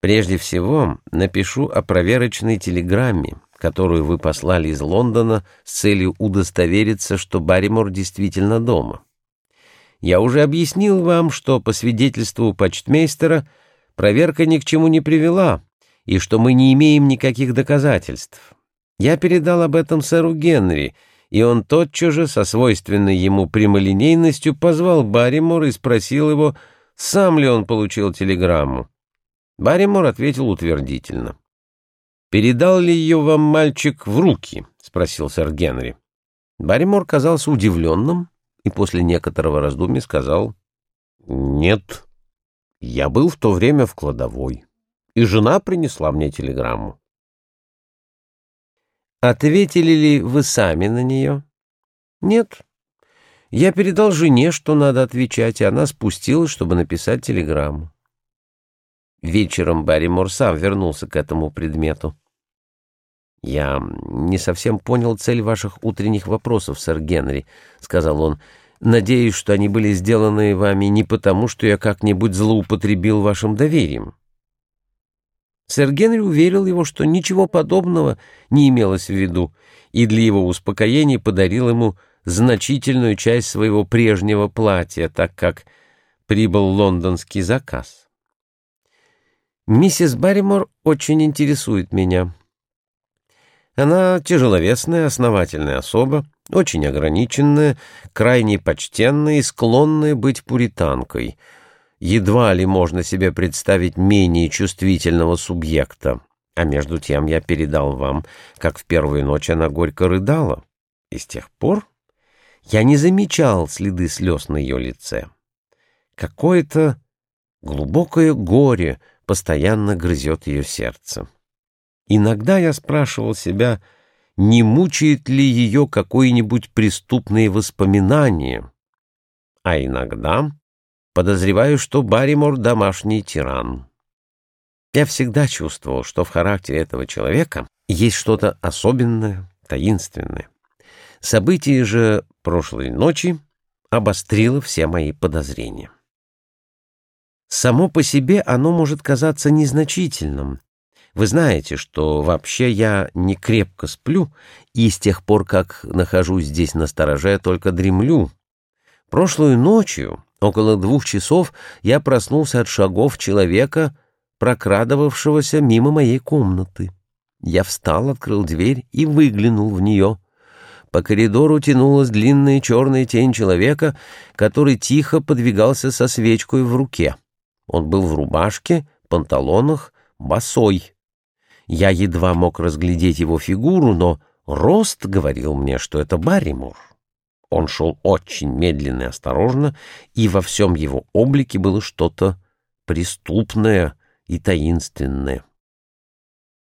Прежде всего, напишу о проверочной телеграмме, которую вы послали из Лондона с целью удостовериться, что Барримор действительно дома. Я уже объяснил вам, что по свидетельству почтмейстера проверка ни к чему не привела, и что мы не имеем никаких доказательств. Я передал об этом сэру Генри, и он тотчас же, со свойственной ему прямолинейностью, позвал Барримор и спросил его, сам ли он получил телеграмму. Барримор ответил утвердительно. «Передал ли ее вам мальчик в руки?» — спросил сэр Генри. Барримор казался удивленным и после некоторого раздумья сказал «Нет, я был в то время в кладовой, и жена принесла мне телеграмму». «Ответили ли вы сами на нее?» «Нет. Я передал жене, что надо отвечать, и она спустилась, чтобы написать телеграмму». Вечером Барримор сам вернулся к этому предмету. «Я не совсем понял цель ваших утренних вопросов, сэр Генри», — сказал он. «Надеюсь, что они были сделаны вами не потому, что я как-нибудь злоупотребил вашим доверием». Сэр Генри уверил его, что ничего подобного не имелось в виду, и для его успокоения подарил ему значительную часть своего прежнего платья, так как прибыл лондонский заказ. «Миссис Барримор очень интересует меня», она тяжеловесная, основательная особа, очень ограниченная, крайне почтенная и склонная быть пуританкой. Едва ли можно себе представить менее чувствительного субъекта. А между тем я передал вам, как в первую ночь она горько рыдала. И с тех пор я не замечал следы слез на ее лице. Какое-то глубокое горе постоянно грызет ее сердце. Иногда я спрашивал себя, не мучает ли ее какое-нибудь преступные воспоминания, а иногда подозреваю, что Барримор — домашний тиран. Я всегда чувствовал, что в характере этого человека есть что-то особенное, таинственное. Событие же прошлой ночи обострило все мои подозрения. Само по себе оно может казаться незначительным, вы знаете, что вообще я не крепко сплю, и с тех пор, как нахожусь здесь на стороже, только дремлю. Прошлую ночью, около двух часов, я проснулся от шагов человека, прокрадывавшегося мимо моей комнаты. Я встал, открыл дверь и выглянул в нее. По коридору тянулась длинная черная тень человека, который тихо подвигался со свечкой в руке. Он был в рубашке, панталонах, босой. Я едва мог разглядеть его фигуру, но рост говорил мне, что это Барримор. Он шел очень медленно и осторожно, и во всем его облике было что-то преступное и таинственное.